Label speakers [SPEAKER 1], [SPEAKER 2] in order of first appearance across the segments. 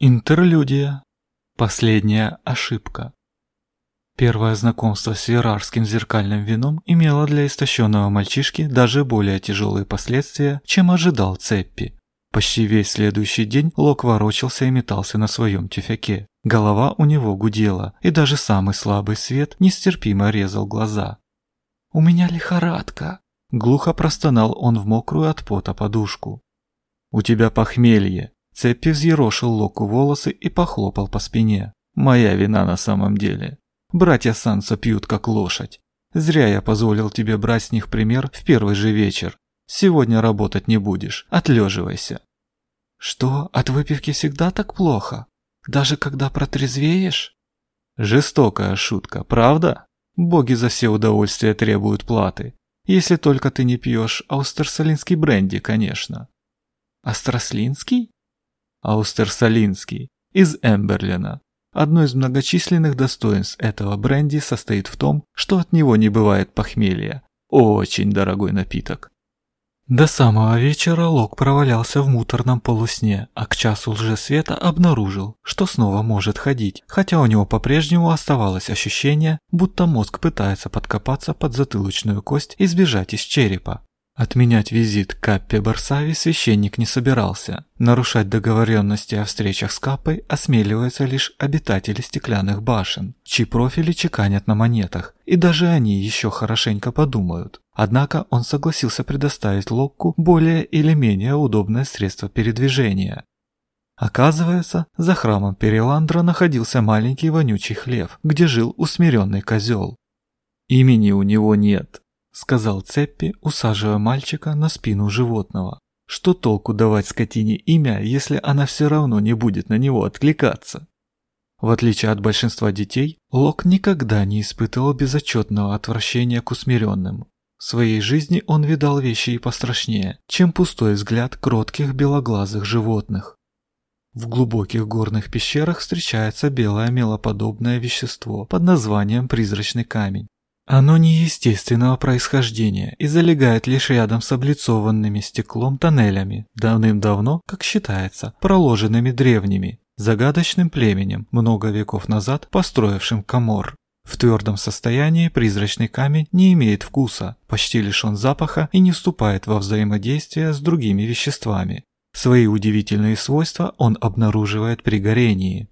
[SPEAKER 1] Интерлюдия. Последняя ошибка. Первое знакомство с верарским зеркальным вином имело для истощенного мальчишки даже более тяжелые последствия, чем ожидал Цеппи. Почти весь следующий день Лок ворочался и метался на своем тюфяке. Голова у него гудела, и даже самый слабый свет нестерпимо резал глаза. «У меня лихорадка!» Глухо простонал он в мокрую от пота подушку. «У тебя похмелье!» Цепи взъерошил Локу волосы и похлопал по спине. «Моя вина на самом деле. Братья Санса пьют как лошадь. Зря я позволил тебе брать с них пример в первый же вечер. Сегодня работать не будешь, отлеживайся». «Что, от выпивки всегда так плохо? Даже когда протрезвеешь?» Жестокая шутка, правда? Боги за все удовольствия требуют платы. Если только ты не пьешь аустерсалинский бренди, конечно. Астрослинский? Аустерсалинский, из Эмберлина. Одно из многочисленных достоинств этого бренди состоит в том, что от него не бывает похмелья. Очень дорогой напиток. До самого вечера Лок провалялся в муторном полусне, а к часу лжесвета обнаружил, что снова может ходить, хотя у него по-прежнему оставалось ощущение, будто мозг пытается подкопаться под затылочную кость и сбежать из черепа. Отменять визит к Каппе Барсави священник не собирался. Нарушать договоренности о встречах с Каппой осмеливаются лишь обитатели стеклянных башен, чьи профили чеканят на монетах, и даже они еще хорошенько подумают. Однако он согласился предоставить Локку более или менее удобное средство передвижения. Оказывается, за храмом Переландра находился маленький вонючий хлев, где жил усмиренный козел. Имени у него нет, сказал Цеппи, усаживая мальчика на спину животного. Что толку давать скотине имя, если она все равно не будет на него откликаться? В отличие от большинства детей, Лок никогда не испытывал безотчетного отвращения к усмиренным. В своей жизни он видал вещи и пострашнее, чем пустой взгляд кротких белоглазых животных. В глубоких горных пещерах встречается белое мелоподобное вещество под названием призрачный камень. Оно неестественного происхождения и залегает лишь рядом с облицованными стеклом тоннелями, давным-давно, как считается, проложенными древним, загадочным племенем, много веков назад построившим Камор. В твердом состоянии призрачный камень не имеет вкуса, почти лишен запаха и не вступает во взаимодействие с другими веществами. Свои удивительные свойства он обнаруживает при горении.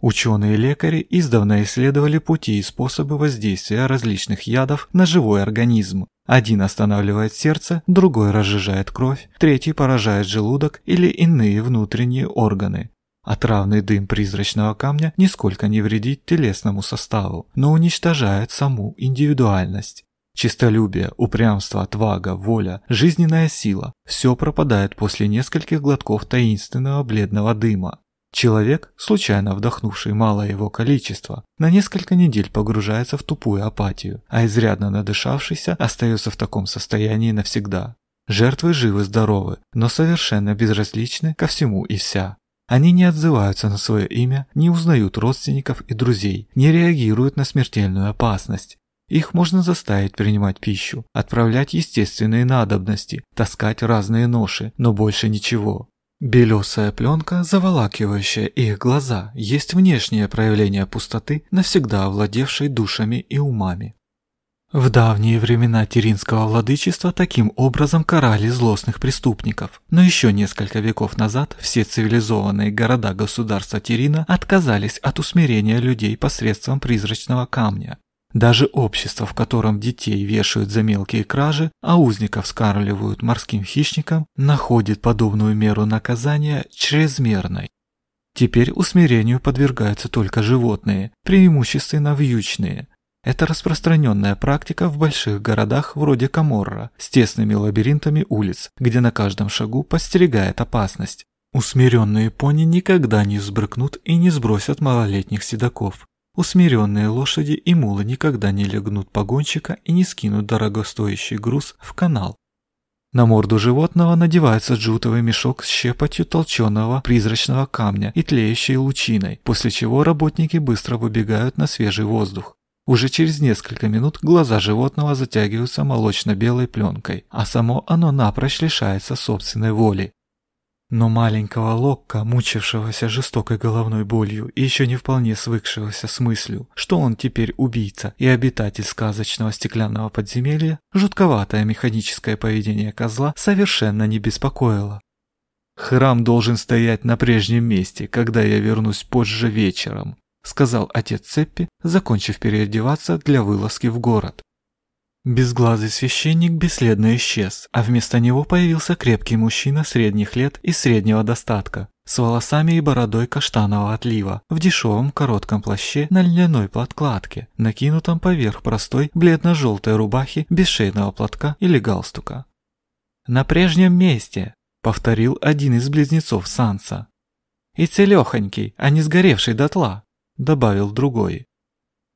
[SPEAKER 1] Ученые-лекари издавна исследовали пути и способы воздействия различных ядов на живой организм. Один останавливает сердце, другой разжижает кровь, третий поражает желудок или иные внутренние органы. Отравный дым призрачного камня нисколько не вредит телесному составу, но уничтожает саму индивидуальность. Чистолюбие, упрямство, отвага, воля, жизненная сила – все пропадает после нескольких глотков таинственного бледного дыма. Человек, случайно вдохнувший малое его количество, на несколько недель погружается в тупую апатию, а изрядно надышавшийся остается в таком состоянии навсегда. Жертвы живы-здоровы, но совершенно безразличны ко всему и вся. Они не отзываются на свое имя, не узнают родственников и друзей, не реагируют на смертельную опасность. Их можно заставить принимать пищу, отправлять естественные надобности, таскать разные ноши, но больше ничего. Белесая пленка, заволакивающая их глаза, есть внешнее проявление пустоты, навсегда овладевшей душами и умами. В давние времена Теринского владычества таким образом карали злостных преступников, но еще несколько веков назад все цивилизованные города-государства Терина отказались от усмирения людей посредством призрачного камня. Даже общество, в котором детей вешают за мелкие кражи, а узников скармливают морским хищникам, находит подобную меру наказания чрезмерной. Теперь усмирению подвергаются только животные, преимущественно вьючные. Это распространенная практика в больших городах вроде Каморра, с тесными лабиринтами улиц, где на каждом шагу постерегает опасность. Усмиренные пони никогда не взбрыкнут и не сбросят малолетних седаков. Усмиренные лошади и мулы никогда не легнут погонщика и не скинут дорогостоящий груз в канал. На морду животного надевается джутовый мешок с щепотью толченого призрачного камня и тлеющей лучиной, после чего работники быстро выбегают на свежий воздух. Уже через несколько минут глаза животного затягиваются молочно-белой пленкой, а само оно напрочь лишается собственной воли. Но маленького Локка, мучившегося жестокой головной болью и еще не вполне свыкшегося с мыслью, что он теперь убийца и обитатель сказочного стеклянного подземелья, жутковатое механическое поведение козла совершенно не беспокоило. «Храм должен стоять на прежнем месте, когда я вернусь позже вечером», сказал отец Цеппи, закончив переодеваться для вылазки в город. Безглазый священник бесследно исчез, а вместо него появился крепкий мужчина средних лет и среднего достатка, с волосами и бородой каштанового отлива, в дешевом коротком плаще на льняной подкладке, накинутом поверх простой бледно-желтой рубахи без шейного платка или галстука. «На прежнем месте», — повторил один из близнецов Санса. «И целехонький, а не сгоревший дотла», — добавил другой.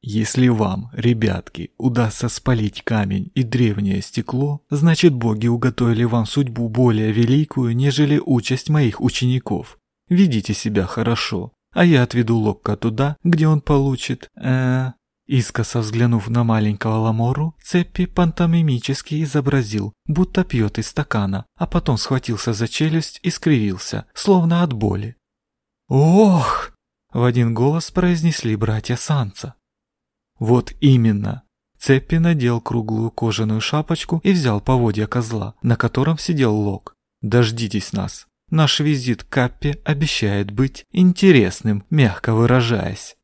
[SPEAKER 1] Если вам, ребятки, удастся спалить камень и древнее стекло, значит боги уготовили вам судьбу более великую, нежели участь моих учеников. Ведите себя хорошо, а я отведу Локка туда, где он получит, э Искоса взглянув на маленького Ламору, Цеппи пантомимически изобразил, будто пьет из стакана, а потом схватился за челюсть и скривился, словно от боли. «Ох!» – в один голос произнесли братья Санца. Вот именно. Цеппи надел круглую кожаную шапочку и взял поводья козла, на котором сидел Лок. «Дождитесь нас. Наш визит к Каппе обещает быть интересным, мягко выражаясь».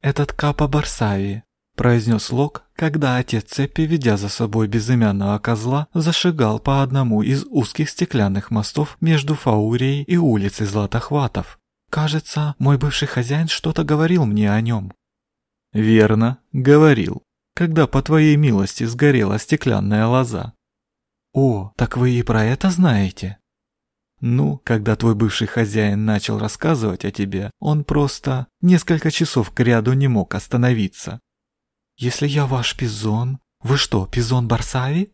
[SPEAKER 1] «Этот Капа Барсави», – произнес Лок, когда отец Цеппи, ведя за собой безымянного козла, зашагал по одному из узких стеклянных мостов между Фаурией и улицей Златохватов. «Кажется, мой бывший хозяин что-то говорил мне о нем». Верно, говорил, когда по твоей милости сгорела стеклянная лоза. О, так вы и про это знаете? Ну, когда твой бывший хозяин начал рассказывать о тебе, он просто несколько часов к ряду не мог остановиться. Если я ваш пизон, вы что, пизон Барсави?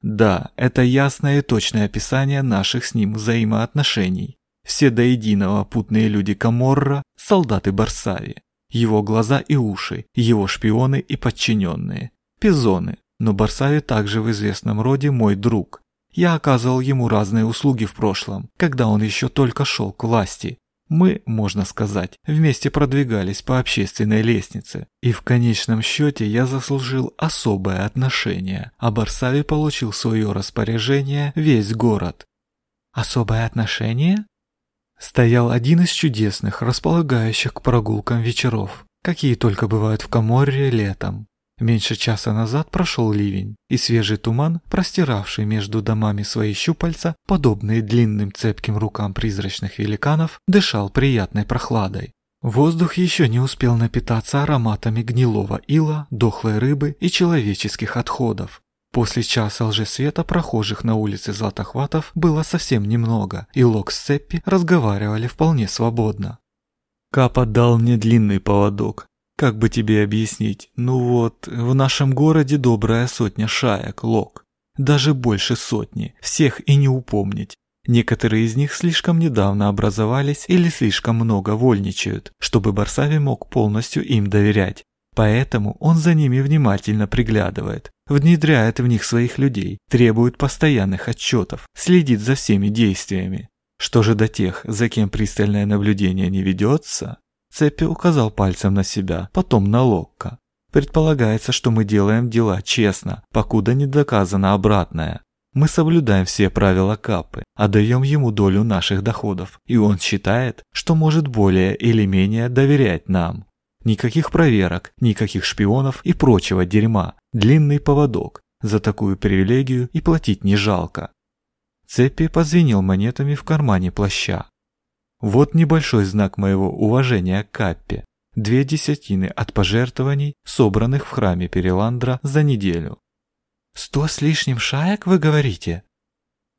[SPEAKER 1] Да, это ясное и точное описание наших с ним взаимоотношений. Все до единого путные люди Каморра – солдаты Барсави его глаза и уши, его шпионы и подчиненные. Пизоны, но Барсави также в известном роде мой друг. Я оказывал ему разные услуги в прошлом, когда он еще только шел к власти. Мы, можно сказать, вместе продвигались по общественной лестнице, и в конечном счете я заслужил особое отношение, а Барсави получил в свое распоряжение весь город. Особое отношение? Стоял один из чудесных, располагающих к прогулкам вечеров, какие только бывают в Каморре летом. Меньше часа назад прошел ливень, и свежий туман, простиравший между домами свои щупальца, подобные длинным цепким рукам призрачных великанов, дышал приятной прохладой. Воздух еще не успел напитаться ароматами гнилого ила, дохлой рыбы и человеческих отходов. После часа лжесвета прохожих на улице Златохватов было совсем немного, и Лок с Цеппи разговаривали вполне свободно. Кап отдал мне длинный поводок. Как бы тебе объяснить? Ну вот, в нашем городе добрая сотня шаек, Лок. Даже больше сотни, всех и не упомнить. Некоторые из них слишком недавно образовались или слишком много вольничают, чтобы Барсави мог полностью им доверять. Поэтому он за ними внимательно приглядывает, внедряет в них своих людей, требует постоянных отчетов, следит за всеми действиями. Что же до тех, за кем пристальное наблюдение не ведется? Цепи указал пальцем на себя, потом на Локка. Предполагается, что мы делаем дела честно, покуда не доказано обратное. Мы соблюдаем все правила Капы, отдаем ему долю наших доходов, и он считает, что может более или менее доверять нам. Никаких проверок, никаких шпионов и прочего дерьма. Длинный поводок. За такую привилегию и платить не жалко. Цепи позвенел монетами в кармане плаща. Вот небольшой знак моего уважения к Каппе. Две десятины от пожертвований, собранных в храме Переландра за неделю. «Сто с лишним шаек, вы говорите?»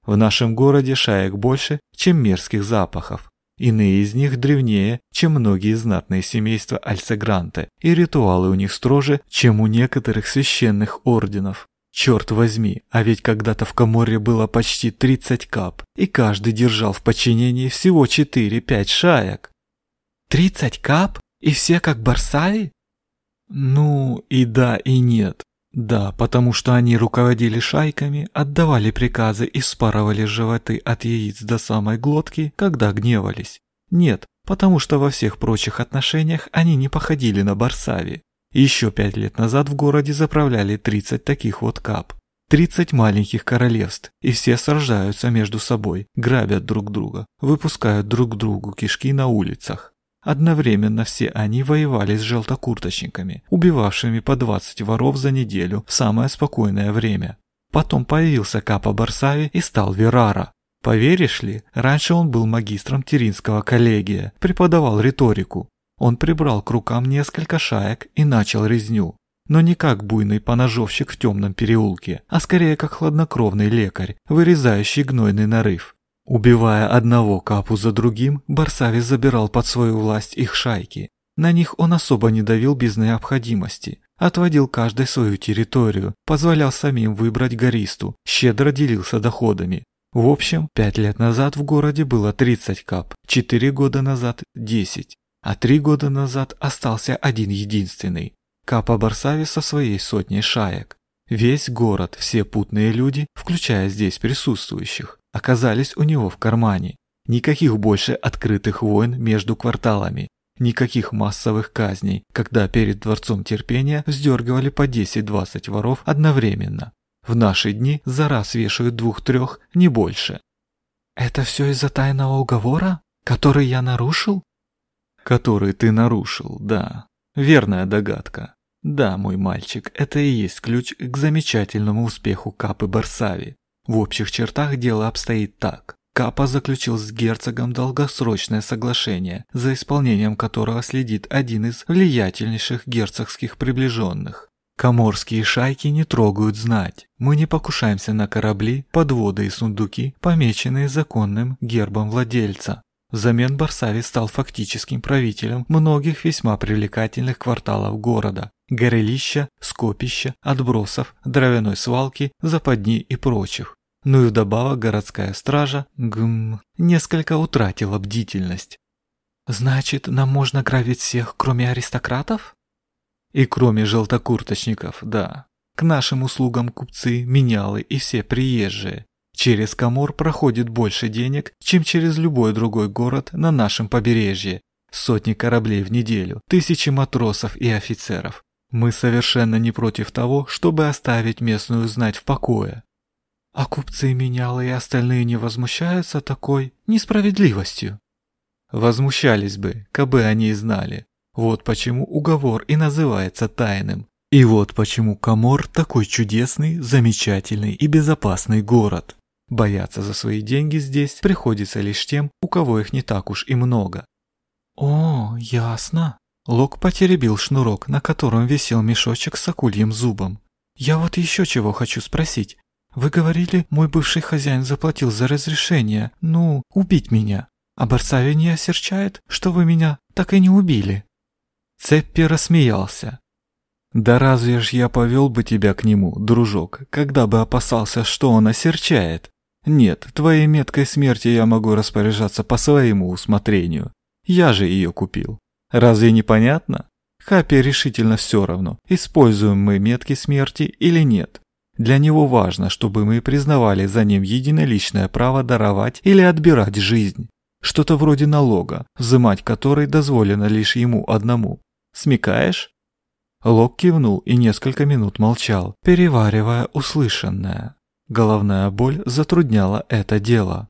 [SPEAKER 1] В нашем городе шаек больше, чем мерзких запахов. Иные из них древнее, чем многие знатные семейства Альсегранте, и ритуалы у них строже, чем у некоторых священных орденов. Черт возьми, а ведь когда-то в Каморре было почти 30 кап, и каждый держал в подчинении всего 4-5 шаек. 30 кап? И все как Барсави? Ну, и да, и нет. Да, потому что они руководили шайками, отдавали приказы и спарывали животы от яиц до самой глотки, когда гневались. Нет, потому что во всех прочих отношениях они не походили на Барсави. Еще пять лет назад в городе заправляли 30 таких вот кап. 30 маленьких королевств, и все сражаются между собой, грабят друг друга, выпускают друг другу кишки на улицах. Одновременно все они воевали с желтокурточниками, убивавшими по 20 воров за неделю в самое спокойное время. Потом появился Капа Барсави и стал Верара. Поверишь ли, раньше он был магистром Теринского коллегия, преподавал риторику. Он прибрал к рукам несколько шаек и начал резню. Но не как буйный поножовщик в темном переулке, а скорее как хладнокровный лекарь, вырезающий гнойный нарыв. Убивая одного капу за другим, Барсави забирал под свою власть их шайки. На них он особо не давил без необходимости, отводил каждой свою территорию, позволял самим выбрать гористу, щедро делился доходами. В общем, пять лет назад в городе было 30 кап, четыре года назад – 10, а три года назад остался один единственный – капа Барсави со своей сотней шаек. Весь город, все путные люди, включая здесь присутствующих, оказались у него в кармане. Никаких больше открытых войн между кварталами, никаких массовых казней, когда перед Дворцом Терпения вздергивали по 10-20 воров одновременно. В наши дни за раз вешают двух-трех, не больше.
[SPEAKER 2] «Это все из-за тайного уговора, который я нарушил?»
[SPEAKER 1] «Который ты нарушил, да. Верная догадка. Да, мой мальчик, это и есть ключ к замечательному успеху Капы Барсави. В общих чертах дело обстоит так. Капа заключил с герцогом долгосрочное соглашение, за исполнением которого следит один из влиятельнейших герцогских приближенных. Коморские шайки не трогают знать. Мы не покушаемся на корабли, подводы и сундуки, помеченные законным гербом владельца. Взамен Барсави стал фактическим правителем многих весьма привлекательных кварталов города, горелища, скопища, отбросов, дровяной свалки, западни и прочих. Ну и вдобавок городская стража, гм, несколько утратила бдительность.
[SPEAKER 2] Значит, нам можно грабить всех, кроме аристократов?
[SPEAKER 1] И кроме желтокурточников, да. К нашим услугам купцы, менялы и все приезжие. Через Камор проходит больше денег, чем через любой другой город на нашем побережье. Сотни кораблей в неделю, тысячи матросов и офицеров. Мы совершенно не против того, чтобы оставить местную знать в покое.
[SPEAKER 2] А купцы менялы и остальные не возмущаются такой несправедливостью?
[SPEAKER 1] Возмущались бы, кабы они знали. Вот почему уговор и называется тайным. И вот почему Камор такой чудесный, замечательный и безопасный город. Бояться за свои деньги здесь приходится лишь тем, у кого их не так уж и много.
[SPEAKER 2] О, ясно. Лок потеребил шнурок, на котором висел мешочек с акульем зубом. «Я вот еще чего хочу спросить. Вы говорили, мой бывший хозяин заплатил за разрешение, ну, убить меня. А Барсави не осерчает, что вы меня так и не убили?»
[SPEAKER 1] Цеппи рассмеялся. «Да разве ж я повел бы тебя к нему, дружок, когда бы опасался, что он осерчает? Нет, твоей меткой смерти я могу распоряжаться по своему усмотрению. Я же ее купил. Разве не понятно? Хапе решительно все равно, используем мы метки смерти или нет. Для него важно, чтобы мы признавали за ним единоличное право даровать или отбирать жизнь. Что-то вроде налога, взимать который дозволено лишь ему одному. Смекаешь? Лок кивнул и несколько минут молчал, переваривая услышанное. Головная боль затрудняла это дело.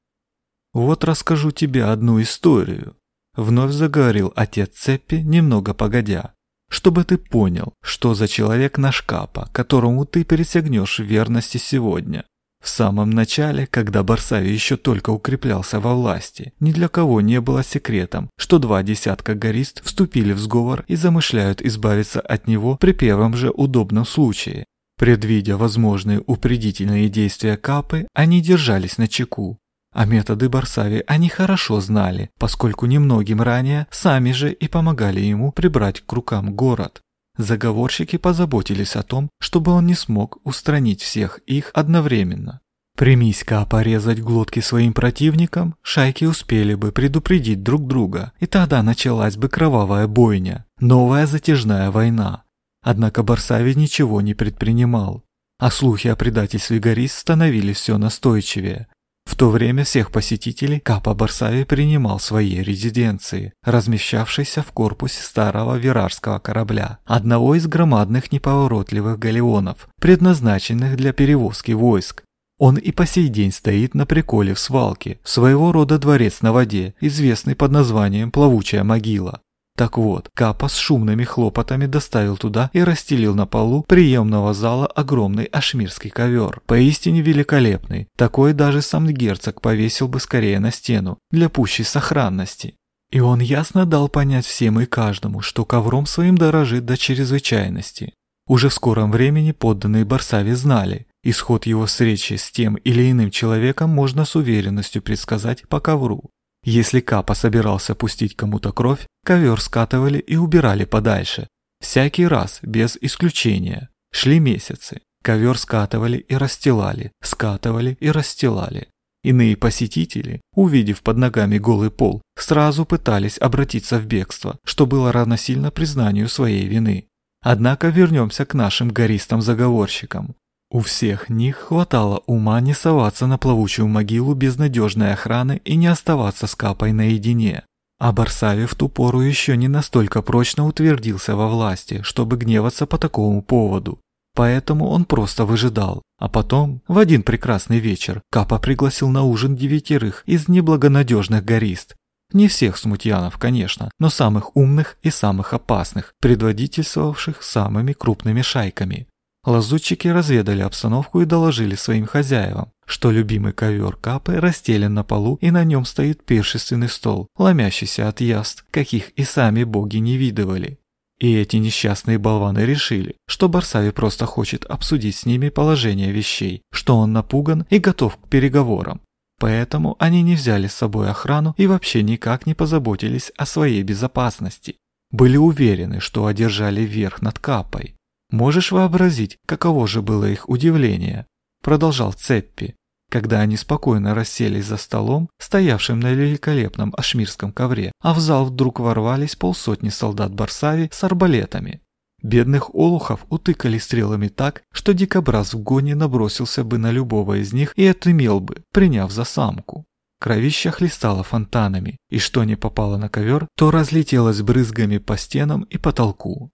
[SPEAKER 1] Вот расскажу тебе одну историю. Вновь заговорил отец Цеппи немного погодя. Чтобы ты понял, что за человек наш Капа, которому ты пересягнешь верности сегодня. В самом начале, когда Барсави еще только укреплялся во власти, ни для кого не было секретом, что два десятка горист вступили в сговор и замышляют избавиться от него при первом же удобном случае. Предвидя возможные упредительные действия Капы, они держались на чеку, а методы Барсави они хорошо знали, поскольку немногим ранее сами же и помогали ему прибрать к рукам город. Заговорщики позаботились о том, чтобы он не смог устранить всех их одновременно. Примись-ка порезать глотки своим противникам, шайки успели бы предупредить друг друга, и тогда началась бы кровавая бойня, новая затяжная война. Однако Барсави ничего не предпринимал. А слухи о предательстве Горис становились все настойчивее. В то время всех посетителей Капа Барсави принимал в своей резиденции, размещавшейся в корпусе старого виражского корабля, одного из громадных неповоротливых галеонов, предназначенных для перевозки войск. Он и по сей день стоит на приколе в свалке, своего рода дворец на воде, известный под названием «Плавучая могила». Так вот, Капа с шумными хлопотами доставил туда и расстелил на полу приемного зала огромный ашмирский ковер. Поистине великолепный. Такой даже сам герцог повесил бы скорее на стену, для пущей сохранности. И он ясно дал понять всем и каждому, что ковром своим дорожит до чрезвычайности. Уже в скором времени подданные Барсави знали, исход его встречи с тем или иным человеком можно с уверенностью предсказать по ковру. Если Капа собирался пустить кому-то кровь, ковер скатывали и убирали подальше. Всякий раз, без исключения. Шли месяцы. Ковер скатывали и расстилали, скатывали и расстилали. Иные посетители, увидев под ногами голый пол, сразу пытались обратиться в бегство, что было равносильно признанию своей вины. Однако вернемся к нашим гористам-заговорщикам. У всех них хватало ума не соваться на плавучую могилу без надежной охраны и не оставаться с Капой наедине. А Барсави в ту пору еще не настолько прочно утвердился во власти, чтобы гневаться по такому поводу. Поэтому он просто выжидал. А потом, в один прекрасный вечер, Капа пригласил на ужин девятерых из неблагонадежных горист. Не всех смутьянов, конечно, но самых умных и самых опасных, предводительствовавших самыми крупными шайками. Лазутчики разведали обстановку и доложили своим хозяевам, что любимый ковер Капы расстелен на полу и на нем стоит пиршественный стол, ломящийся от яств, каких и сами боги не видывали. И эти несчастные болваны решили, что Барсави просто хочет обсудить с ними положение вещей, что он напуган и готов к переговорам. Поэтому они не взяли с собой охрану и вообще никак не позаботились о своей безопасности. Были уверены, что одержали верх над Капой, Можешь вообразить, каково же было их удивление, продолжал Цеппи, когда они спокойно расселись за столом, стоявшим на великолепном ашмирском ковре, а в зал вдруг ворвались полсотни солдат Барсави с арбалетами. Бедных олухов утыкали стрелами так, что дикобраз в гоне набросился бы на любого из них и отымел бы, приняв за самку. Кровища хлестала фонтанами, и что не попало на ковер, то разлетелось брызгами по стенам и потолку.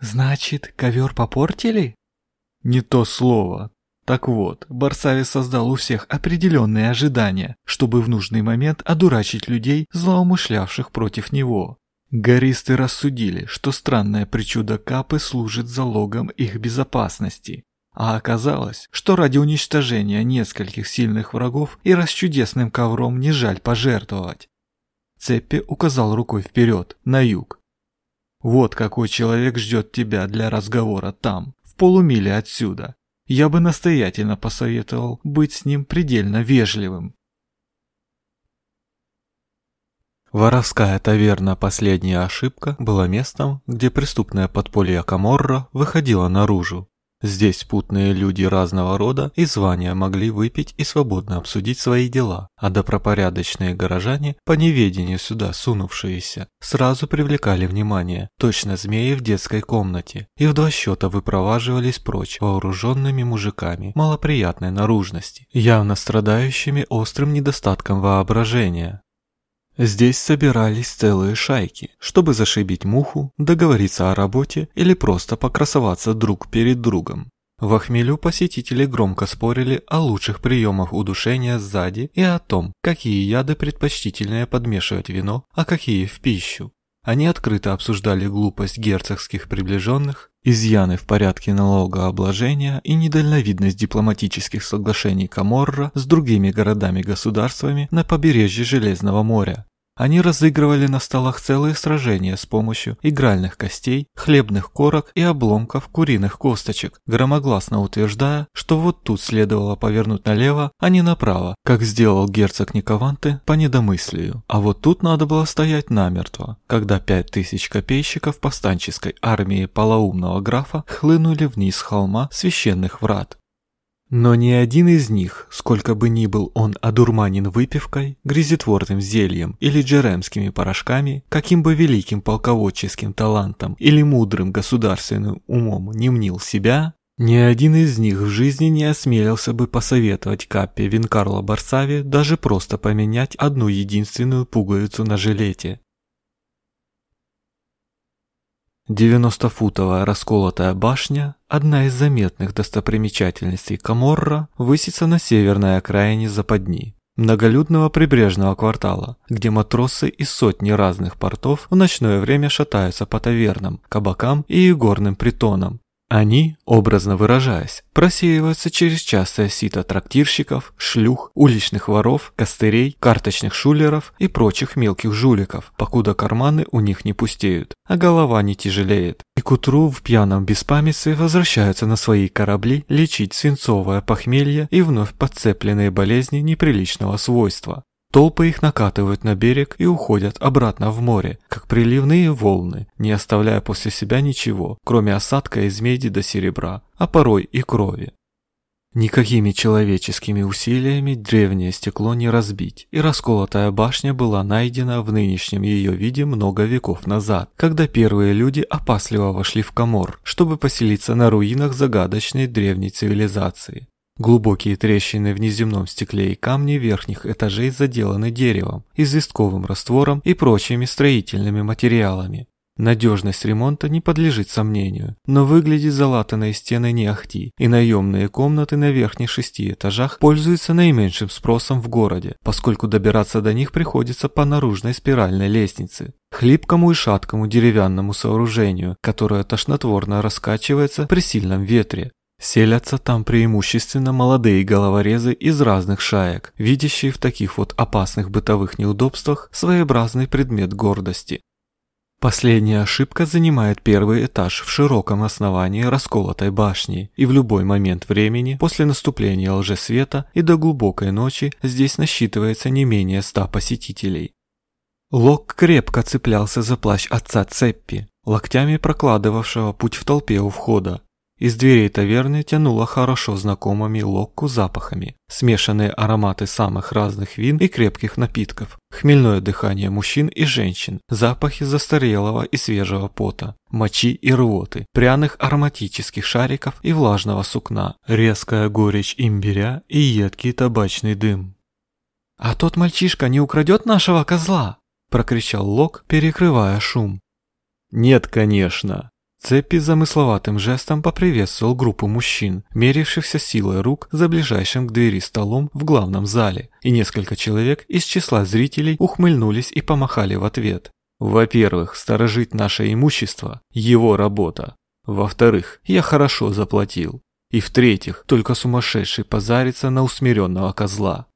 [SPEAKER 2] «Значит, ковер попортили?»
[SPEAKER 1] «Не то слово. Так вот, Барсави создал у всех определенные ожидания, чтобы в нужный момент одурачить людей, злоумышлявших против него. Гористы рассудили, что странная причуда Капы служит залогом их безопасности. А оказалось, что ради уничтожения нескольких сильных врагов и расчудесным ковром не жаль пожертвовать. Цеппи указал рукой вперед, на юг, вот какой человек ждет тебя для разговора там, в полумиле отсюда. Я бы настоятельно посоветовал быть с ним предельно вежливым.
[SPEAKER 3] Воровская таверна «Последняя ошибка» была местом, где преступное подполье Каморра выходило наружу. Здесь путные люди разного рода и звания могли выпить и свободно обсудить свои дела, а добропорядочные горожане, по неведению сюда сунувшиеся, сразу привлекали внимание, точно змеи в детской комнате, и в два счета выпроваживались прочь вооруженными мужиками малоприятной наружности, явно страдающими острым недостатком воображения. Здесь собирались целые шайки, чтобы зашибить муху, договориться о работе или просто покрасоваться друг перед другом. В охмелю посетители громко спорили о лучших приемах удушения сзади и о том, какие яды предпочтительнее подмешивать вино, а какие в пищу. Они открыто обсуждали глупость герцогских приближенных, изъяны в порядке налогообложения и недальновидность дипломатических соглашений Каморра с другими городами-государствами на побережье Железного моря. Они разыгрывали на столах целые сражения с помощью игральных костей, хлебных корок и обломков куриных косточек, громогласно утверждая, что вот тут следовало повернуть налево, а не направо, как сделал герцог Никованте по недомыслию. А вот тут надо было стоять намертво, когда пять тысяч копейщиков повстанческой армии полоумного графа хлынули вниз холма священных врат. Но ни один из них, сколько бы ни был он одурманен выпивкой, грязетворным зельем или джеремскими порошками, каким бы великим полководческим талантом или мудрым государственным умом не мнил себя, ни один из них в жизни не осмелился бы посоветовать Каппе Винкарло Барсаве даже просто поменять одну единственную пуговицу на жилете. 90-футовая расколотая башня, одна из заметных достопримечательностей Каморра, высится на северной окраине западни, многолюдного прибрежного квартала, где матросы из сотни разных портов в ночное время шатаются по тавернам, кабакам и игорным притонам, они, образно выражаясь, просеиваются через частое сито трактирщиков, шлюх, уличных воров, костырей, карточных шулеров и прочих мелких жуликов, покуда карманы у них не пустеют, а голова не тяжелеет. И к утру в пьяном беспамятстве возвращаются на свои корабли лечить свинцовое похмелье и вновь подцепленные болезни неприличного свойства. Толпы их накатывают на берег и уходят обратно в море, как приливные волны, не оставляя после себя ничего, кроме осадка из меди до серебра, а порой и крови. Никакими человеческими усилиями древнее стекло не разбить, и расколотая башня была найдена в нынешнем ее виде много веков назад, когда первые люди опасливо вошли в Камор, чтобы поселиться на руинах загадочной древней цивилизации. Глубокие трещины в неземном стекле и камне верхних этажей заделаны деревом, известковым раствором и прочими строительными материалами. Надежность ремонта не подлежит сомнению, но выглядят залатанные стены не ахти, и наемные комнаты на верхних шести этажах пользуются наименьшим спросом в городе, поскольку добираться до них приходится по наружной спиральной лестнице. Хлипкому и шаткому деревянному сооружению, которое тошнотворно раскачивается при сильном ветре, Селятся там преимущественно молодые головорезы из разных шаек, видящие в таких вот опасных бытовых неудобствах своеобразный предмет гордости. Последняя ошибка занимает первый этаж в широком основании расколотой башни, и в любой момент времени после наступления лжесвета и до глубокой ночи здесь насчитывается не менее ста посетителей. Лок крепко цеплялся за плащ отца Цеппи, локтями прокладывавшего путь в толпе у входа, из дверей таверны тянуло хорошо знакомыми локку запахами, смешанные ароматы самых разных вин и крепких напитков, хмельное дыхание мужчин и женщин, запахи застарелого и свежего пота, мочи и рвоты, пряных ароматических шариков и влажного сукна, резкая горечь имбиря и едкий табачный дым. «А тот мальчишка не украдет нашего козла?» – прокричал Лок, перекрывая шум. «Нет, конечно», Цепи замысловатым жестом поприветствовал группу мужчин, мерившихся силой рук за ближайшим к двери столом в главном зале, и несколько человек из числа зрителей ухмыльнулись и помахали в ответ. Во-первых, сторожить наше имущество – его работа. Во-вторых, я хорошо заплатил. И в-третьих, только сумасшедший позарится на усмиренного козла.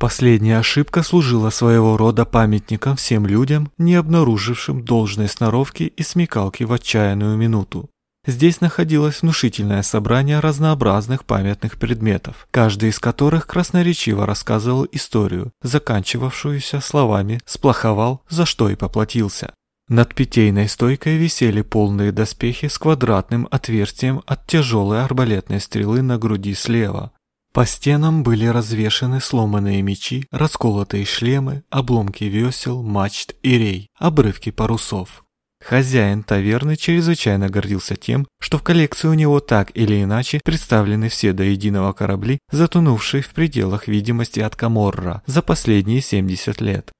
[SPEAKER 3] Последняя ошибка служила своего рода памятником всем людям, не обнаружившим должной сноровки и смекалки в отчаянную минуту. Здесь находилось внушительное собрание разнообразных памятных предметов, каждый из которых красноречиво рассказывал историю, заканчивавшуюся словами «сплоховал, за что и поплатился». Над питейной стойкой висели полные доспехи с квадратным отверстием от тяжелой арбалетной стрелы на груди слева, по стенам были развешаны сломанные мечи, расколотые шлемы, обломки весел, мачт и рей, обрывки парусов. Хозяин таверны чрезвычайно гордился тем, что в коллекции у него так или иначе представлены все до единого корабли, затонувшие в пределах видимости от Каморра за последние 70 лет.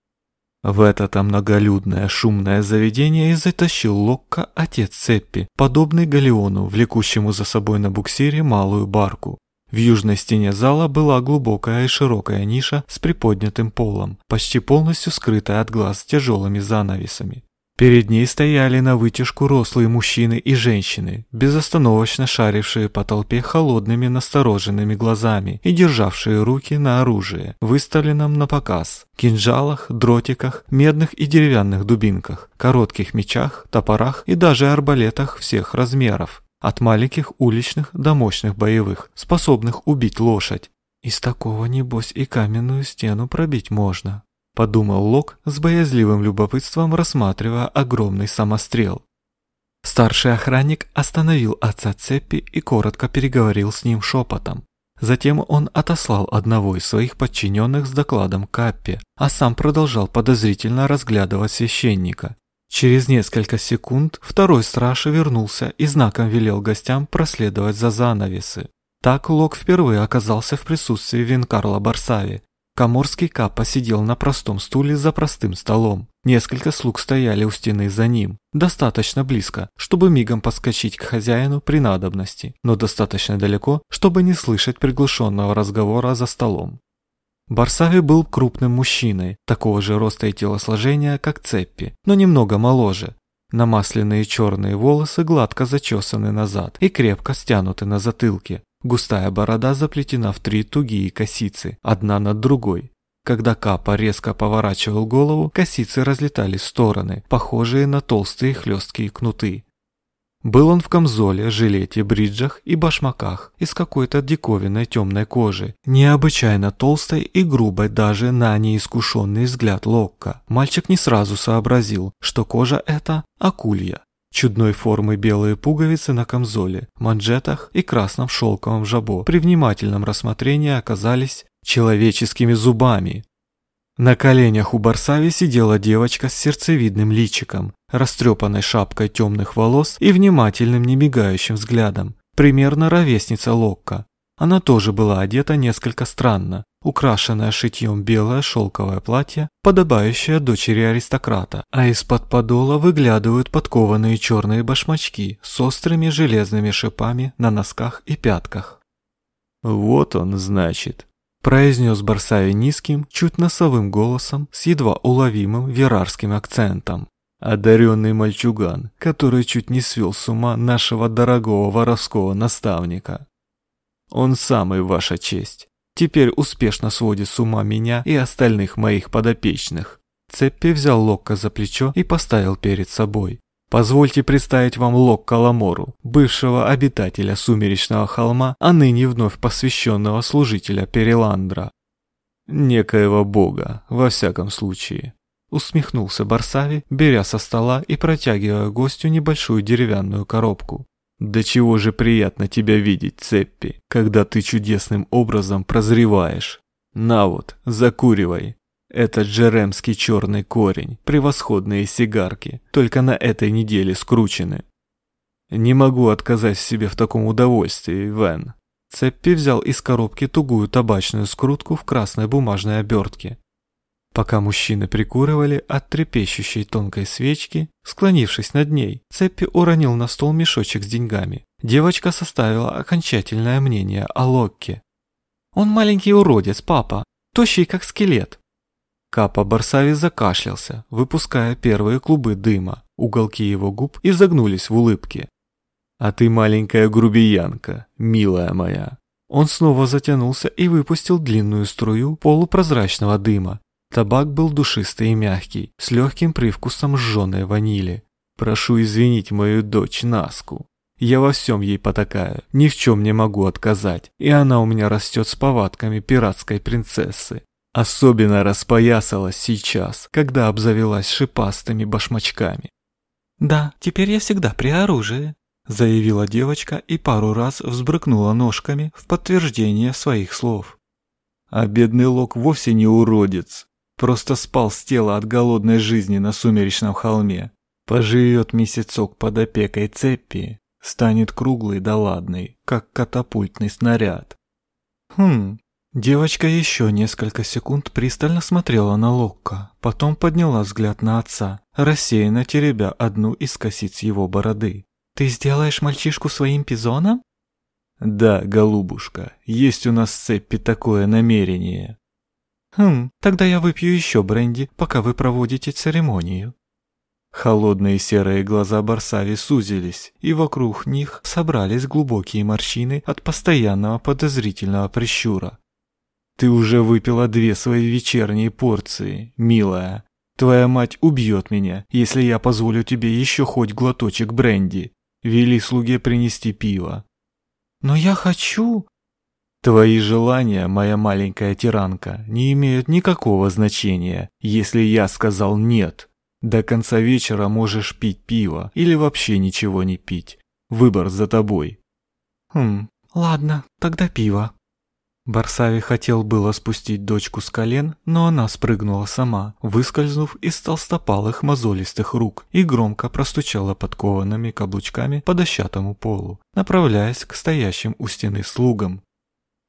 [SPEAKER 3] В это-то многолюдное шумное заведение и затащил Локка отец Цеппи, подобный галеону, влекущему за собой на буксире малую барку. В южной стене зала была глубокая и широкая ниша с приподнятым полом, почти полностью скрытая от глаз тяжелыми занавесами. Перед ней стояли на вытяжку рослые мужчины и женщины, безостановочно шарившие по толпе холодными настороженными глазами и державшие руки на оружие, выставленном на показ, кинжалах, дротиках, медных и деревянных дубинках, коротких мечах, топорах и даже арбалетах всех размеров. От маленьких уличных до мощных боевых, способных убить лошадь. Из такого, небось, и каменную стену пробить можно. Подумал Лок с боязливым любопытством, рассматривая огромный самострел. Старший охранник остановил отца Цепи и коротко переговорил с ним шепотом. Затем он отослал одного из своих подчиненных с докладом Каппе, а сам продолжал подозрительно разглядывать священника. Через несколько секунд второй страж вернулся и знаком велел гостям проследовать за занавесы. Так Лок впервые оказался в присутствии Винкарла Барсави. Коморский Капа сидел на простом стуле за простым столом. Несколько слуг стояли у стены за ним, достаточно близко, чтобы мигом подскочить к хозяину при надобности, но достаточно далеко, чтобы не слышать приглушенного разговора за столом. Барсави был крупным мужчиной, такого же роста и телосложения, как Цеппи, но немного моложе. Намасленные черные волосы гладко зачесаны назад и крепко стянуты на затылке. Густая борода заплетена в три тугие косицы, одна над другой. Когда Капа резко поворачивал голову, косицы разлетались в стороны, похожие на толстые хлесткие кнуты. Был он в камзоле, жилете, бриджах и башмаках из какой-то диковинной темной кожи, необычайно толстой и грубой даже на неискушенный взгляд Локка. Мальчик не сразу сообразил, что кожа эта акулья. Чудной формы белые пуговицы на камзоле, манжетах и красном шелковом жабо при внимательном рассмотрении оказались человеческими зубами. На коленях у Барсави сидела девочка с сердцевидным личиком, растрепанной шапкой темных волос и внимательным немигающим взглядом, примерно ровесница Локка. Она тоже была одета несколько странно, украшенное шитьем белое шелковое платье, подобающее дочери аристократа, а из-под подола выглядывают подкованные черные башмачки с острыми железными шипами на носках и пятках.
[SPEAKER 1] «Вот он, значит»,
[SPEAKER 3] произнес Барсави низким, чуть носовым голосом с едва уловимым верарским акцентом.
[SPEAKER 1] Одаренный мальчуган, который чуть не свел с ума нашего дорогого воровского наставника. Он самый ваша честь. Теперь успешно сводит с ума меня и остальных моих подопечных.
[SPEAKER 3] Цеппи взял Локка за плечо и поставил перед собой. Позвольте представить вам Лок Каламору, бывшего обитателя Сумеречного холма, а ныне вновь посвященного служителя Переландра.
[SPEAKER 1] Некоего бога, во всяком случае.
[SPEAKER 3] Усмехнулся Барсави, беря со стола и протягивая гостю небольшую деревянную коробку.
[SPEAKER 1] «Да чего же приятно тебя видеть, Цеппи, когда ты чудесным образом прозреваешь. На вот, закуривай, этот джеремский черный корень, превосходные сигарки, только на этой неделе скручены. Не могу отказать себе в таком удовольствии, Вен.
[SPEAKER 3] Цеппи взял из коробки тугую табачную скрутку в красной бумажной обертке. Пока мужчины прикуривали от трепещущей тонкой свечки, склонившись над ней, Цеппи уронил на стол мешочек с деньгами. Девочка составила окончательное мнение о Локке. «Он маленький уродец, папа, тощий как скелет. Капа Барсави закашлялся, выпуская первые клубы дыма. Уголки его губ изогнулись в улыбке.
[SPEAKER 1] «А ты маленькая грубиянка, милая моя».
[SPEAKER 3] Он снова затянулся и выпустил длинную струю полупрозрачного дыма. Табак был душистый и мягкий, с легким привкусом сжженной ванили.
[SPEAKER 1] «Прошу извинить мою дочь Наску. Я во всем ей потакаю, ни в чем не могу отказать, и она у меня растет с повадками пиратской принцессы. Особенно распоясалась сейчас, когда обзавелась шипастыми башмачками.
[SPEAKER 2] «Да, теперь я всегда при оружии», – заявила девочка и пару раз взбрыкнула ножками в подтверждение своих слов.
[SPEAKER 1] А бедный Лок вовсе не уродец, просто спал с тела от голодной жизни на сумеречном холме. Поживет месяцок под опекой цепи, станет круглый да ладный, как катапультный снаряд.
[SPEAKER 3] Хм, Девочка еще несколько секунд пристально смотрела на Локка, потом подняла взгляд на отца, рассеянно теребя одну из косиц его бороды. «Ты сделаешь мальчишку своим пизоном?»
[SPEAKER 1] «Да, голубушка, есть у нас с Цеппи такое намерение».
[SPEAKER 3] «Хм, тогда я выпью еще бренди, пока вы проводите церемонию».
[SPEAKER 1] Холодные серые глаза Барсави сузились, и вокруг них собрались глубокие морщины от постоянного подозрительного прищура. Ты уже выпила две свои вечерние порции, милая. Твоя мать убьет меня, если я позволю тебе еще хоть глоточек бренди. Вели слуге принести пиво.
[SPEAKER 3] Но я хочу...
[SPEAKER 1] Твои желания, моя маленькая тиранка, не имеют никакого значения, если я сказал «нет». До конца вечера можешь пить пиво или вообще ничего не пить. Выбор за тобой.
[SPEAKER 3] Хм, ладно, тогда пиво.
[SPEAKER 2] Барсави хотел было спустить дочку с колен, но она спрыгнула сама, выскользнув из толстопалых мозолистых рук и громко простучала подкованными каблучками по дощатому полу, направляясь к стоящим у стены слугам.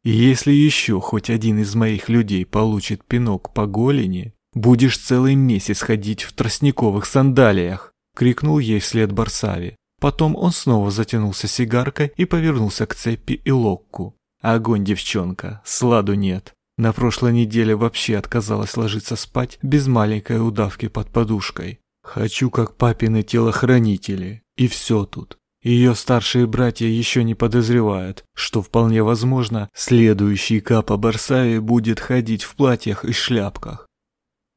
[SPEAKER 2] «Если еще хоть один из моих людей получит пинок по голени, будешь целый месяц ходить в тростниковых сандалиях!» — крикнул ей вслед Барсави. Потом он снова затянулся сигаркой и повернулся к Цеппи и Локку. Огонь, девчонка, сладу нет. На прошлой неделе вообще отказалась ложиться спать без маленькой удавки под подушкой. Хочу как папины телохранители. И все тут. Ее старшие братья еще не подозревают, что вполне возможно, следующий Капа Барсави будет ходить в платьях и шляпках.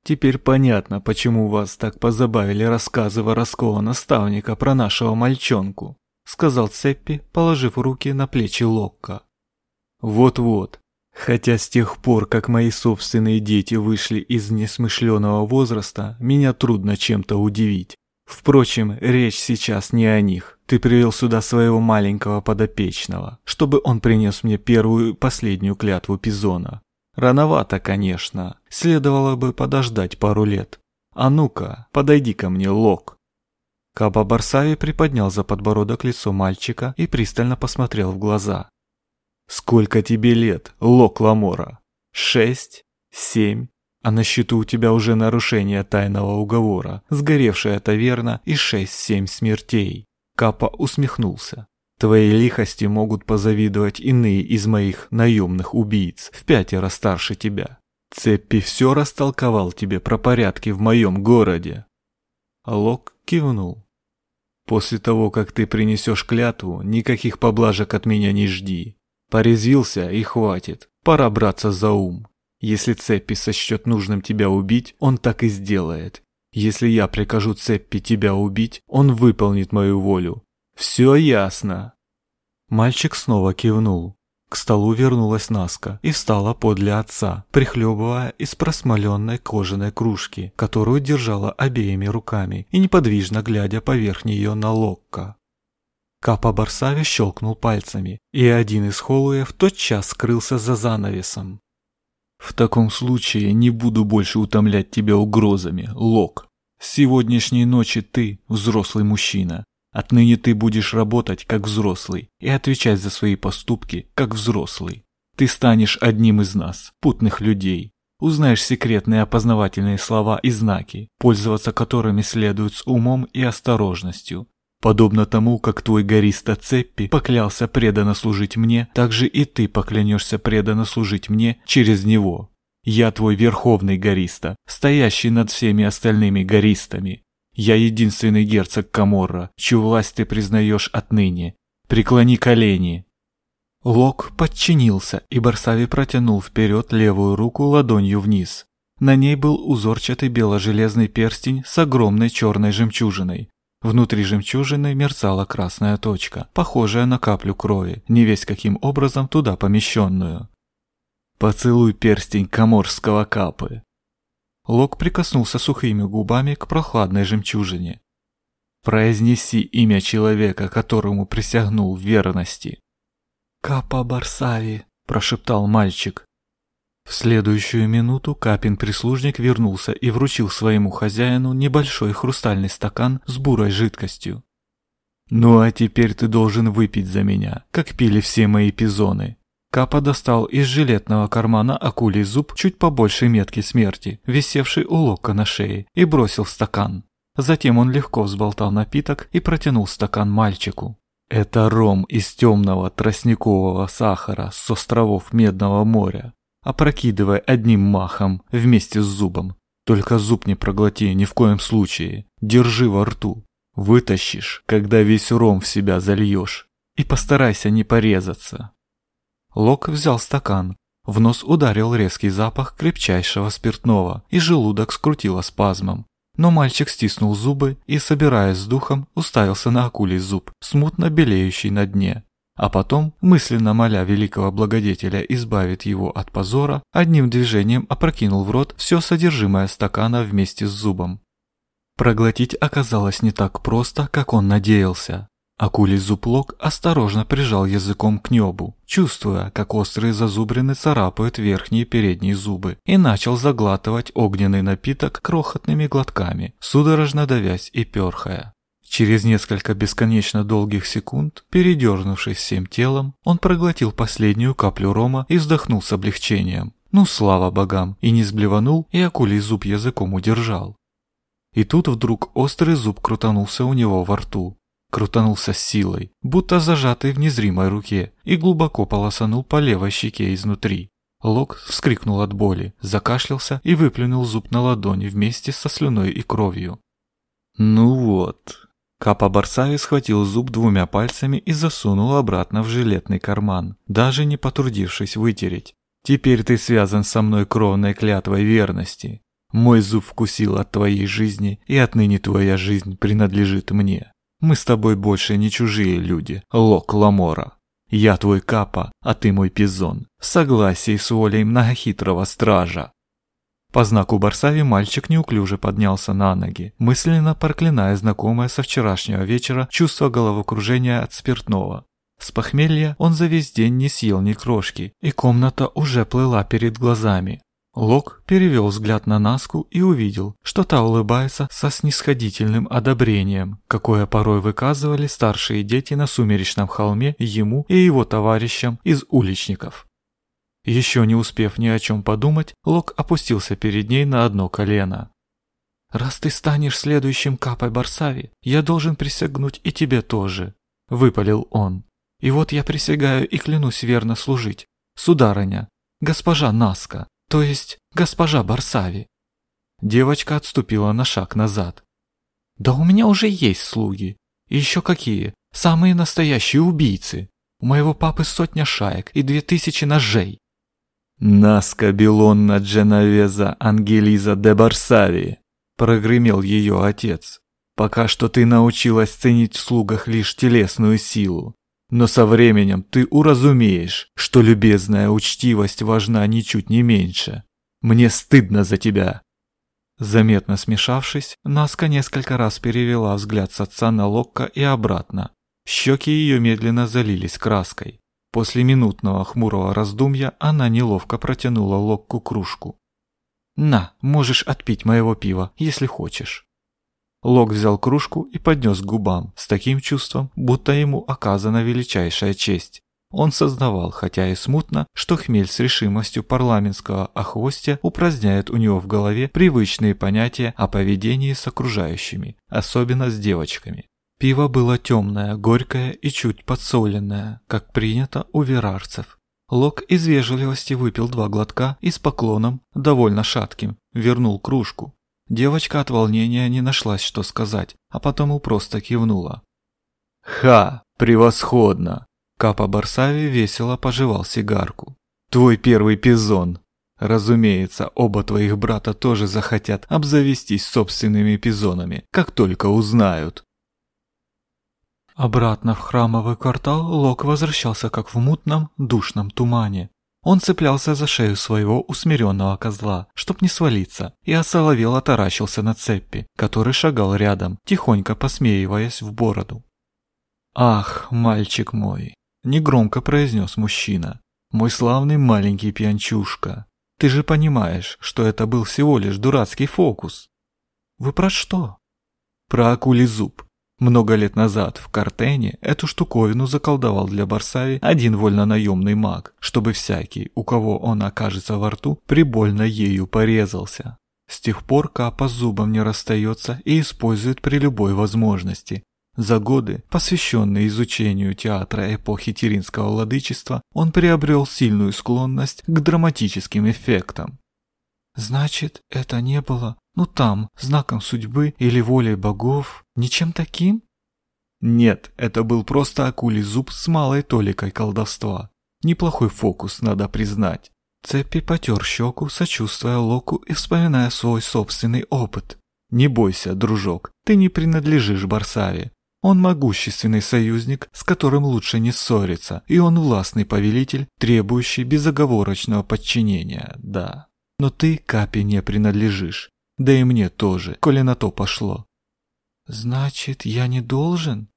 [SPEAKER 2] Теперь понятно, почему вас так позабавили рассказы воровского наставника про нашего мальчонку, сказал Цеппи, положив руки на плечи Локка. Вот-вот. Хотя с тех пор, как мои собственные дети вышли из несмышленого возраста, меня трудно чем-то удивить. Впрочем, речь сейчас не о них. Ты привел сюда своего маленького подопечного, чтобы он принес мне первую и последнюю клятву Пизона. Рановато, конечно. Следовало бы подождать пару лет. А ну-ка, подойди ко мне, Лок. Каба Барсави приподнял за подбородок лицо мальчика и пристально посмотрел в глаза. Сколько тебе лет, Лок Ламора? Шесть? Семь? А на счету у тебя уже нарушение тайного уговора, сгоревшая таверна и шесть-семь смертей. Капа усмехнулся. Твоей лихости могут позавидовать иные из моих наемных убийц, в пятеро старше тебя. Цеппи все растолковал тебе про порядки в моем городе. Лок кивнул. После того, как ты принесешь клятву, никаких поблажек от меня не жди. Порезвился и хватит. Пора браться за ум. Если Цеппи сочтет нужным тебя убить, он так и сделает. Если я прикажу Цеппи тебя убить, он выполнит мою волю. Все ясно. Мальчик снова кивнул. К столу вернулась Наска и встала подле отца, прихлебывая из просмоленной кожаной кружки, которую держала обеими руками и неподвижно глядя поверх нее на Локка. Капа Барсави щелкнул пальцами, и один из холуев тотчас скрылся за занавесом. «В таком случае не буду больше утомлять тебя угрозами, Лок. С сегодняшней ночи ты взрослый мужчина. Отныне ты будешь работать как взрослый и отвечать за свои поступки как взрослый. Ты станешь одним из нас, путных людей. Узнаешь секретные опознавательные слова и знаки, пользоваться которыми следует с умом и осторожностью, Подобно тому, как твой гориста Цеппи поклялся преданно служить мне, так же и ты поклянешься преданно служить мне через него. Я твой верховный гориста, стоящий над всеми остальными гористами. Я единственный герцог Каморра, чью власть ты признаешь отныне. Преклони колени». Лок подчинился, и Барсави протянул вперед левую руку ладонью вниз. На ней был узорчатый бело-железный перстень с огромной черной жемчужиной, Внутри жемчужины мерцала красная точка, похожая на каплю крови, не весь каким образом туда помещенную. «Поцелуй перстень коморского капы!» Лок прикоснулся сухими губами к прохладной жемчужине. «Произнеси имя человека, которому присягнул верности». «Капа Барсави», – прошептал мальчик. В следующую минуту Капин-прислужник вернулся и вручил своему хозяину небольшой хрустальный стакан с бурой жидкостью. «Ну а теперь ты должен выпить за меня, как пили все мои пизоны». Капа достал из жилетного кармана акулий зуб чуть побольше метки смерти, висевший у Лока на шее, и бросил стакан. Затем он легко взболтал напиток и протянул стакан мальчику. «Это ром из темного тростникового сахара с островов Медного моря опрокидывая одним махом вместе с зубом. Только зуб не проглоти ни в коем случае. Держи во рту. Вытащишь, когда весь ром в себя зальешь. И постарайся не порезаться. Лок взял стакан. В нос ударил резкий запах крепчайшего спиртного, и желудок скрутило спазмом. Но мальчик стиснул зубы и, собираясь с духом, уставился на акулий зуб, смутно белеющий на дне. А потом, мысленно моля великого благодетеля избавить его от позора, одним движением опрокинул в рот все содержимое стакана вместе с зубом. Проглотить оказалось не так просто, как он надеялся.
[SPEAKER 1] Акулий зуплок осторожно прижал языком к небу, чувствуя, как острые зазубрины царапают верхние передние зубы, и начал заглатывать огненный напиток крохотными глотками, судорожно давясь и перхая. Через несколько бесконечно долгих секунд, передернувшись всем телом, он проглотил последнюю каплю рома и вздохнул с облегчением. Ну, слава богам, и не сблеванул, и акулий зуб языком удержал. И тут вдруг острый зуб крутанулся у него во рту. Крутанулся с силой, будто зажатый в незримой руке, и глубоко полосанул по левой щеке изнутри. Лок вскрикнул от боли, закашлялся и выплюнул зуб на ладони вместе со слюной и кровью.
[SPEAKER 3] «Ну вот», Капа Барсави схватил зуб двумя пальцами и засунул обратно в жилетный карман, даже не потрудившись вытереть. «Теперь ты связан со мной кровной клятвой верности. Мой зуб вкусил от твоей жизни, и отныне твоя жизнь принадлежит мне. Мы с тобой больше не чужие люди, Лок Ламора. Я твой Капа, а ты мой Пизон, в согласии с волей многохитрого стража». По знаку Барсави мальчик неуклюже поднялся на ноги, мысленно проклиная знакомое со вчерашнего вечера чувство головокружения от спиртного. С похмелья он за весь день не съел ни крошки, и комната уже плыла перед глазами. Лок перевел взгляд на Наску и увидел, что та улыбается со снисходительным одобрением, какое порой выказывали старшие дети на сумеречном холме ему и его товарищам из уличников. Еще не успев ни о чем подумать, Лок опустился перед ней на одно колено. «Раз ты станешь следующим капой Барсави, я должен присягнуть и тебе тоже», — выпалил он. «И вот я присягаю и клянусь верно служить. Сударыня, госпожа Наска, то есть госпожа Барсави». Девочка отступила на шаг назад. «Да у меня уже есть слуги. И еще какие? Самые настоящие убийцы. У моего папы сотня шаек и две тысячи ножей. «Наска Белонна Дженовеза Ангелиза де Барсави», — прогремел ее отец. «Пока что ты научилась ценить в слугах лишь телесную силу. Но со временем ты уразумеешь, что любезная учтивость важна ничуть не меньше. Мне стыдно за тебя».
[SPEAKER 1] Заметно смешавшись, Наска несколько раз перевела взгляд с отца на Локка и обратно. Щеки ее медленно залились краской. После минутного хмурого раздумья она неловко протянула Локку кружку. «На, можешь отпить моего пива, если хочешь». Лок взял кружку и поднес к губам с таким чувством, будто ему оказана величайшая честь. Он сознавал, хотя и смутно, что хмель с решимостью парламентского охвостя упраздняет у него в голове привычные понятия о поведении с окружающими, особенно с девочками. Пиво было темное, горькое и чуть подсоленное, как принято у верарцев. Лок из вежливости выпил два глотка и с поклоном, довольно шатким, вернул кружку. Девочка от волнения не нашлась, что сказать, а потому просто кивнула.
[SPEAKER 3] «Ха! Превосходно!»
[SPEAKER 1] Капа Барсави весело пожевал сигарку.
[SPEAKER 3] «Твой первый пизон!» Разумеется, оба твоих брата тоже захотят обзавестись собственными пизонами, как только узнают.
[SPEAKER 1] Обратно в храмовый квартал Лок возвращался как в мутном, душном тумане. Он цеплялся за шею своего усмиренного козла, чтоб не свалиться, и осоловел таращился на цепи, который шагал рядом, тихонько посмеиваясь в бороду. «Ах, мальчик мой!» – негромко произнес мужчина. «Мой славный маленький пьянчушка! Ты же понимаешь, что это был всего лишь дурацкий фокус!» «Вы про что?» «Про акулий зуб. Много лет назад в Картене эту штуковину заколдовал для Барсави один вольнонаемный маг, чтобы всякий, у кого он окажется во рту, прибольно ею порезался. С тех пор Капа зубом не расстается и использует при любой возможности. За годы, посвященные изучению театра эпохи Тиринского владычества, он приобрел сильную склонность к драматическим эффектам. Значит, это не было ну там, знаком судьбы или волей богов, ничем таким? Нет, это был просто акулий зуб с малой толикой колдовства. Неплохой фокус, надо признать. Цепи потер щеку, сочувствуя Локу и вспоминая свой собственный опыт. Не бойся, дружок, ты не принадлежишь Барсаве. Он могущественный союзник, с которым лучше не ссориться, и он властный повелитель, требующий безоговорочного подчинения, да. Но ты Капе не принадлежишь, да и мне тоже, коли на то пошло. Значит, я не должен?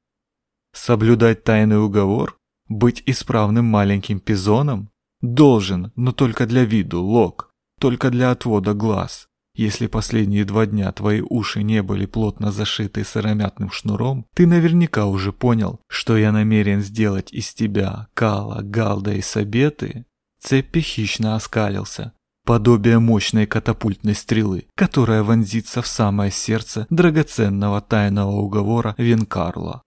[SPEAKER 1] Соблюдать тайный уговор? Быть исправным маленьким пизоном? Должен, но только для виду, Лок. Только для отвода глаз. Если последние два дня твои уши не были плотно зашиты сыромятным шнуром, ты наверняка уже понял, что я намерен сделать из тебя, Кала, Галда и Сабеты. Цеппи хищно оскалился, подобие мощной катапультной стрелы, которая вонзится в самое сердце драгоценного тайного уговора Венкарла.